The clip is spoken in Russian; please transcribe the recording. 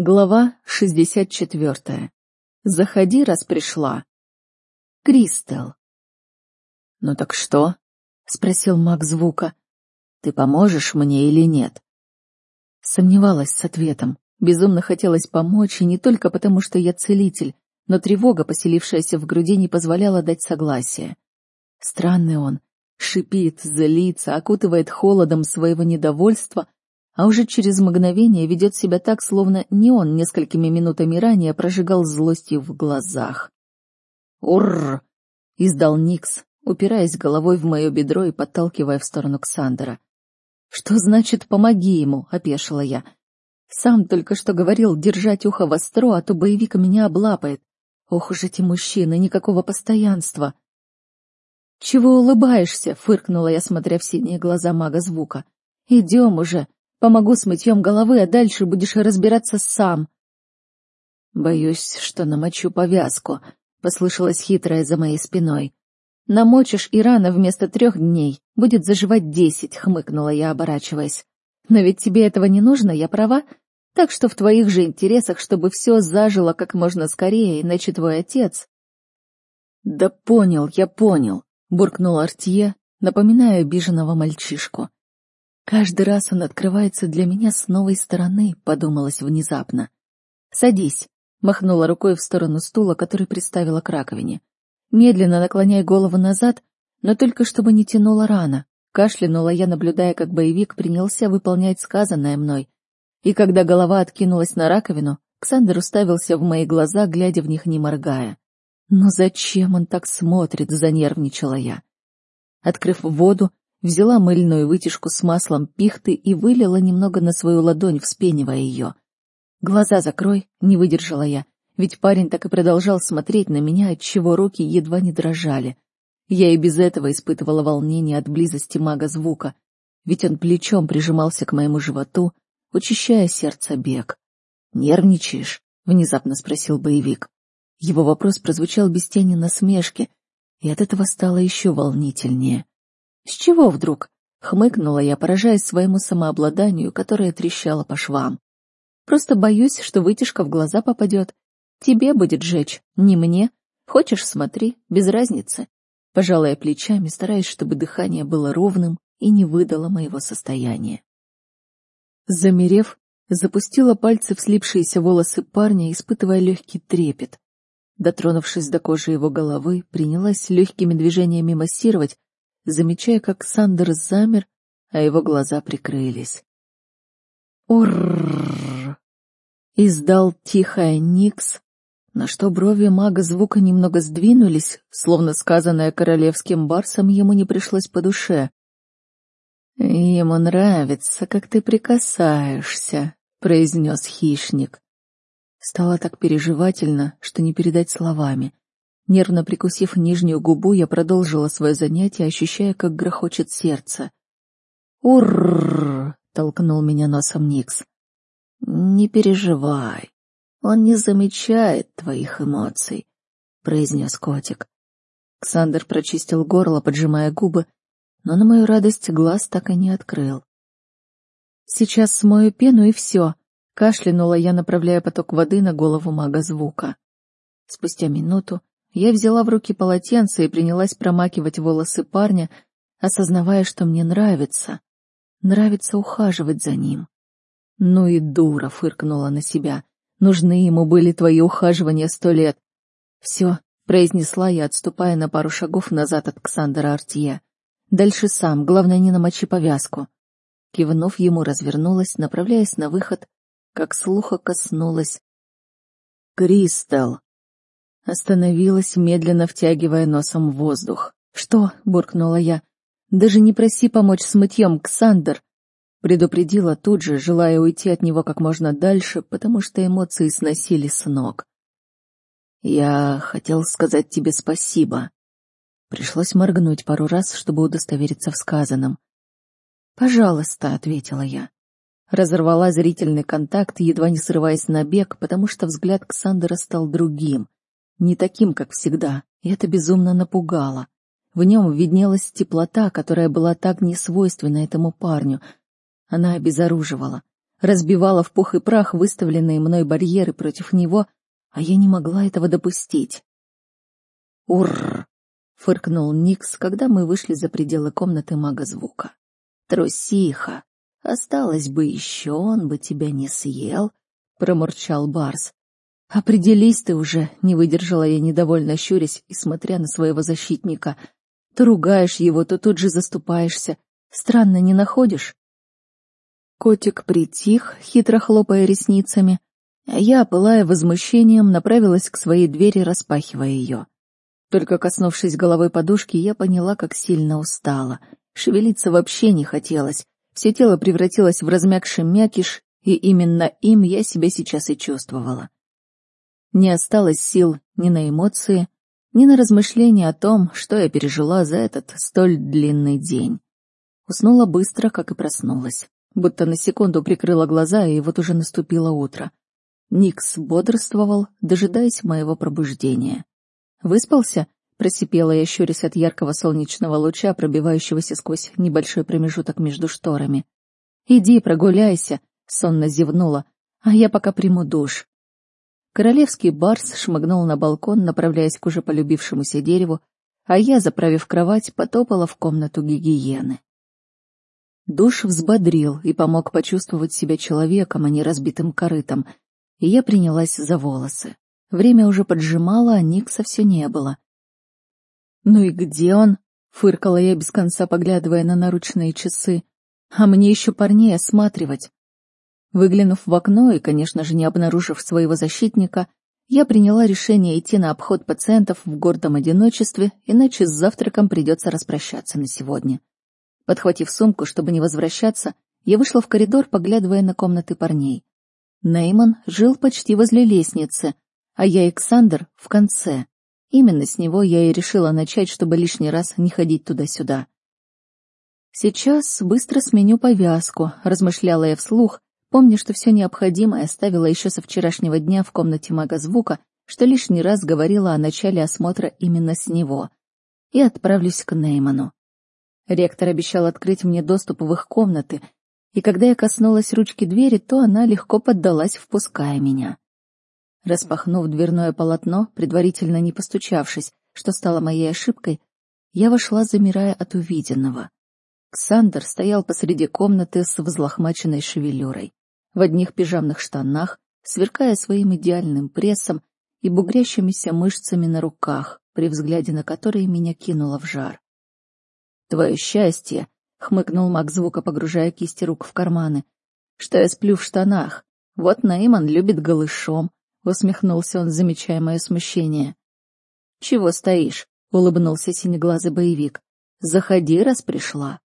Глава 64. Заходи, раз пришла. Кристел. Ну так что? спросил маг звука. Ты поможешь мне или нет? Сомневалась с ответом. Безумно хотелось помочь, и не только потому, что я целитель, но тревога, поселившаяся в груди, не позволяла дать согласие. Странный он. Шипит, злится, окутывает холодом своего недовольства, а уже через мгновение ведет себя так, словно не он несколькими минутами ранее прожигал злостью в глазах. «Уррр!» — издал Никс, упираясь головой в мое бедро и подталкивая в сторону Ксандера. «Что значит «помоги ему»?» — опешила я. «Сам только что говорил держать ухо востро, а то боевик меня облапает. Ох уж эти мужчины, никакого постоянства!» «Чего улыбаешься?» — фыркнула я, смотря в синие глаза мага звука. «Идем уже!» Помогу с мытьем головы, а дальше будешь разбираться сам. Боюсь, что намочу повязку, — послышалось хитрое за моей спиной. Намочишь и рано вместо трех дней, будет заживать десять, — хмыкнула я, оборачиваясь. Но ведь тебе этого не нужно, я права? Так что в твоих же интересах, чтобы все зажило как можно скорее, иначе твой отец... Да понял, я понял, — буркнул Артье, напоминая обиженного мальчишку. Каждый раз он открывается для меня с новой стороны, подумалось внезапно. Садись, махнула рукой в сторону стула, который приставила к раковине. Медленно наклоняй голову назад, но только чтобы не тянула рана. Кашлянула я, наблюдая, как боевик принялся выполнять сказанное мной. И когда голова откинулась на раковину, Ксандер уставился в мои глаза, глядя в них не моргая. «Ну зачем он так смотрит?» — занервничала я. Открыв воду, взяла мыльную вытяжку с маслом пихты и вылила немного на свою ладонь, вспенивая ее. «Глаза закрой», — не выдержала я, ведь парень так и продолжал смотреть на меня, отчего руки едва не дрожали. Я и без этого испытывала волнение от близости мага звука, ведь он плечом прижимался к моему животу, учащая сердце бег. «Нервничаешь?» — внезапно спросил боевик. Его вопрос прозвучал без тени насмешки, и от этого стало еще волнительнее. «С чего вдруг?» — хмыкнула я, поражаясь своему самообладанию, которое трещало по швам. «Просто боюсь, что вытяжка в глаза попадет. Тебе будет жечь, не мне. Хочешь — смотри, без разницы». Пожалая плечами, стараясь, чтобы дыхание было ровным и не выдало моего состояния. Замерев, запустила пальцы в слипшиеся волосы парня, испытывая легкий трепет. Дотронувшись до кожи его головы, принялась легкими движениями массировать, замечая, как Сандер замер, а его глаза прикрылись. «Уррррр!» — издал тихая Никс, на что брови мага звука немного сдвинулись, словно сказанное королевским барсом ему не пришлось по душе. «Ему нравится, как ты прикасаешься», — произнес хищник. Стало так переживательно, что не передать словами. Нервно прикусив нижнюю губу, я продолжила свое занятие, ощущая, как грохочет сердце. «Уррррр!» — толкнул меня носом Никс. «Не переживай, он не замечает твоих эмоций», — произнес котик. Ксандр прочистил горло, поджимая губы, но на мою радость глаз так и не открыл. «Сейчас смою пену и все», — кашлянула я, направляя поток воды на голову мага звука. Спустя минуту я взяла в руки полотенце и принялась промакивать волосы парня, осознавая, что мне нравится. Нравится ухаживать за ним. Ну и дура, фыркнула на себя. Нужны ему были твои ухаживания сто лет. Все, произнесла я, отступая на пару шагов назад от Ксандера Артье. Дальше сам, главное, не намочи повязку. Кивнув ему, развернулась, направляясь на выход, как слуха коснулась. «Кристалл!» Остановилась, медленно втягивая носом воздух. «Что?» — буркнула я. «Даже не проси помочь с мытьем, Ксандр!» Предупредила тут же, желая уйти от него как можно дальше, потому что эмоции сносили с ног. «Я хотел сказать тебе спасибо». Пришлось моргнуть пару раз, чтобы удостовериться в сказанном. «Пожалуйста», — ответила я. Разорвала зрительный контакт, едва не срываясь на бег, потому что взгляд Ксандера стал другим, не таким, как всегда, и это безумно напугало. В нем виднелась теплота, которая была так несвойственна этому парню. Она обезоруживала. разбивала в пух и прах выставленные мной барьеры против него, а я не могла этого допустить. «Уррр!» — фыркнул Никс, когда мы вышли за пределы комнаты мага звука. «Трусиха! Осталось бы еще, он бы тебя не съел!» — промурчал Барс. «Определись ты уже!» — не выдержала я, недовольно щурясь и смотря на своего защитника. «То ругаешь его, то тут же заступаешься. Странно, не находишь?» Котик притих, хитро хлопая ресницами, а я, пылая возмущением, направилась к своей двери, распахивая ее. Только коснувшись головой подушки, я поняла, как сильно устала. Шевелиться вообще не хотелось. Все тело превратилось в размягший мякиш, и именно им я себя сейчас и чувствовала. Не осталось сил ни на эмоции, ни на размышления о том, что я пережила за этот столь длинный день. Уснула быстро, как и проснулась. Будто на секунду прикрыла глаза, и вот уже наступило утро. Никс бодрствовал, дожидаясь моего пробуждения. «Выспался?» — просипела я, щурясь от яркого солнечного луча, пробивающегося сквозь небольшой промежуток между шторами. «Иди, прогуляйся», — сонно зевнула, «а я пока приму душ». Королевский барс шмыгнул на балкон, направляясь к уже полюбившемуся дереву, а я, заправив кровать, потопала в комнату гигиены. Душ взбодрил и помог почувствовать себя человеком, а не разбитым корытом, и я принялась за волосы. Время уже поджимало, а Никса все не было. «Ну и где он?» — фыркала я без конца, поглядывая на наручные часы. «А мне еще парней осматривать». Выглянув в окно и, конечно же, не обнаружив своего защитника, я приняла решение идти на обход пациентов в гордом одиночестве, иначе с завтраком придется распрощаться на сегодня. Подхватив сумку, чтобы не возвращаться, я вышла в коридор, поглядывая на комнаты парней. Нейман жил почти возле лестницы, а я Александр в конце. Именно с него я и решила начать, чтобы лишний раз не ходить туда-сюда. Сейчас быстро сменю повязку, размышляла я вслух, помня, что все необходимое оставила еще со вчерашнего дня в комнате мага звука, что лишний раз говорила о начале осмотра именно с него, и отправлюсь к Нейману. Ректор обещал открыть мне доступ в их комнаты, и когда я коснулась ручки двери, то она легко поддалась, впуская меня. Распахнув дверное полотно, предварительно не постучавшись, что стало моей ошибкой, я вошла, замирая от увиденного. Ксандр стоял посреди комнаты с взлохмаченной шевелюрой, в одних пижамных штанах, сверкая своим идеальным прессом и бугрящимися мышцами на руках, при взгляде на которые меня кинуло в жар. Твое счастье, — хмыкнул маг звука, погружая кисти рук в карманы, — что я сплю в штанах. Вот Нейман любит голышом, — усмехнулся он, замечая мое смущение. — Чего стоишь? — улыбнулся синеглазый боевик. — Заходи, раз пришла.